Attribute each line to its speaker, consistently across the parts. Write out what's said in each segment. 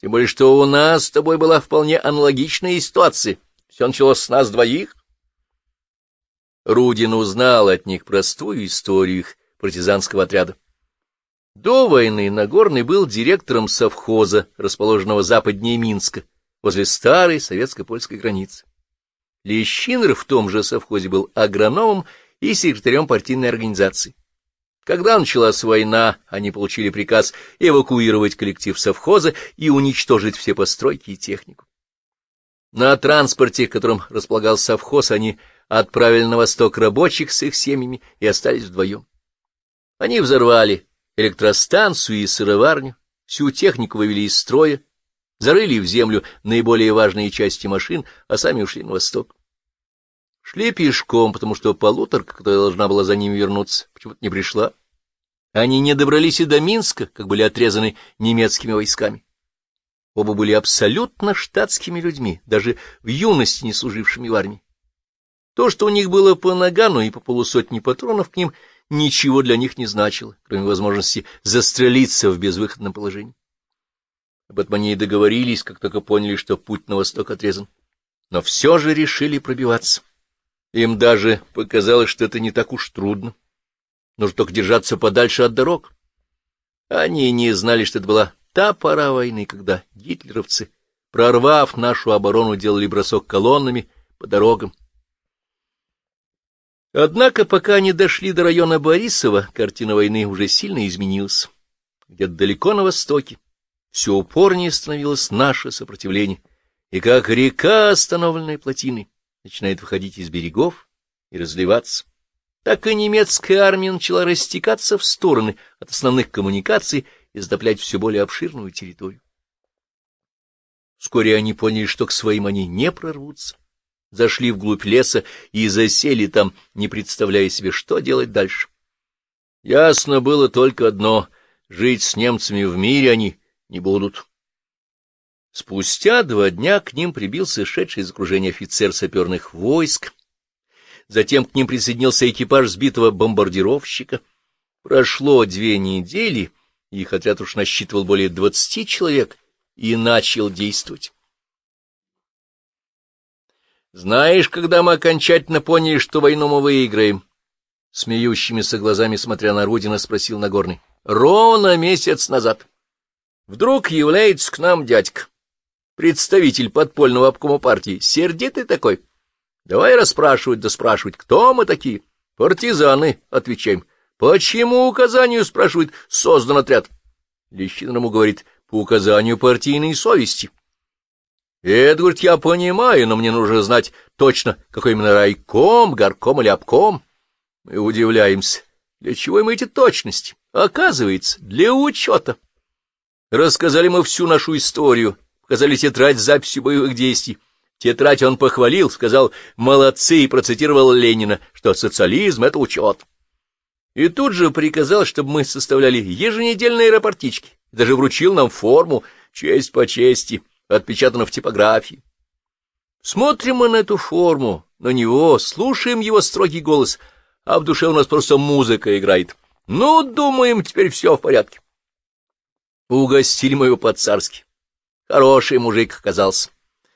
Speaker 1: Тем более, что у нас с тобой была вполне аналогичная ситуация. Все началось с нас двоих. Рудин узнал от них простую историю их партизанского отряда. До войны Нагорный был директором совхоза, расположенного западнее Минска, возле старой советско-польской границы. Лещинер в том же совхозе был агрономом и секретарем партийной организации. Когда началась война, они получили приказ эвакуировать коллектив совхоза и уничтожить все постройки и технику. На транспорте, которым располагался совхоз, они отправили на восток рабочих с их семьями и остались вдвоем. Они взорвали электростанцию и сыроварню, всю технику вывели из строя, зарыли в землю наиболее важные части машин, а сами ушли на восток. Шли пешком, потому что полуторка, которая должна была за ними вернуться, почему-то не пришла. Они не добрались и до Минска, как были отрезаны немецкими войсками. Оба были абсолютно штатскими людьми, даже в юности не служившими в армии. То, что у них было по нагану и по полусотни патронов к ним, ничего для них не значило, кроме возможности застрелиться в безвыходном положении. Об этом они и договорились, как только поняли, что путь на восток отрезан. Но все же решили пробиваться. Им даже показалось, что это не так уж трудно. Нужно только держаться подальше от дорог. Они не знали, что это была та пора войны, когда гитлеровцы, прорвав нашу оборону, делали бросок колоннами по дорогам, Однако, пока они дошли до района Борисова, картина войны уже сильно изменилась. Где-то далеко на востоке все упорнее становилось наше сопротивление, и как река, остановленная плотиной, начинает выходить из берегов и разливаться, так и немецкая армия начала растекаться в стороны от основных коммуникаций и затоплять все более обширную территорию. Вскоре они поняли, что к своим они не прорвутся зашли вглубь леса и засели там, не представляя себе, что делать дальше. Ясно было только одно — жить с немцами в мире они не будут. Спустя два дня к ним прибился шедший из окружения офицер саперных войск, затем к ним присоединился экипаж сбитого бомбардировщика. Прошло две недели, их отряд уж насчитывал более двадцати человек и начал действовать. Знаешь, когда мы окончательно поняли, что войну мы выиграем? Смеющимися глазами, смотря на Рудина, спросил Нагорный. Ровно месяц назад. Вдруг является к нам дядька, представитель подпольного обкома партии, сердитый такой. Давай расспрашивать, да спрашивать, кто мы такие? Партизаны, отвечаем. Почему указанию, спрашивает, создан отряд? Лещинин ему говорит, по указанию партийной совести. Говорит, я понимаю, но мне нужно знать точно, какой именно райком, горком или обком. Мы удивляемся, для чего им эти точности? Оказывается, для учета. Рассказали мы всю нашу историю, показали тетрадь с записью боевых действий. Тетрадь он похвалил, сказал «молодцы» и процитировал Ленина, что социализм — это учет. И тут же приказал, чтобы мы составляли еженедельные рапортички, даже вручил нам форму «Честь по чести» отпечатано в типографии. Смотрим мы на эту форму, на него, слушаем его строгий голос, а в душе у нас просто музыка играет. Ну, думаем, теперь все в порядке. Угостили мы его по-царски. Хороший мужик оказался.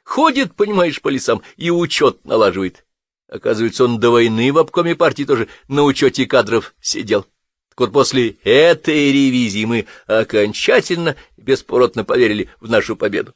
Speaker 1: Ходит, понимаешь, по лесам и учет налаживает. Оказывается, он до войны в обкоме партии тоже на учете кадров сидел. Так вот, после этой ревизии мы окончательно бесповоротно поверили в нашу победу.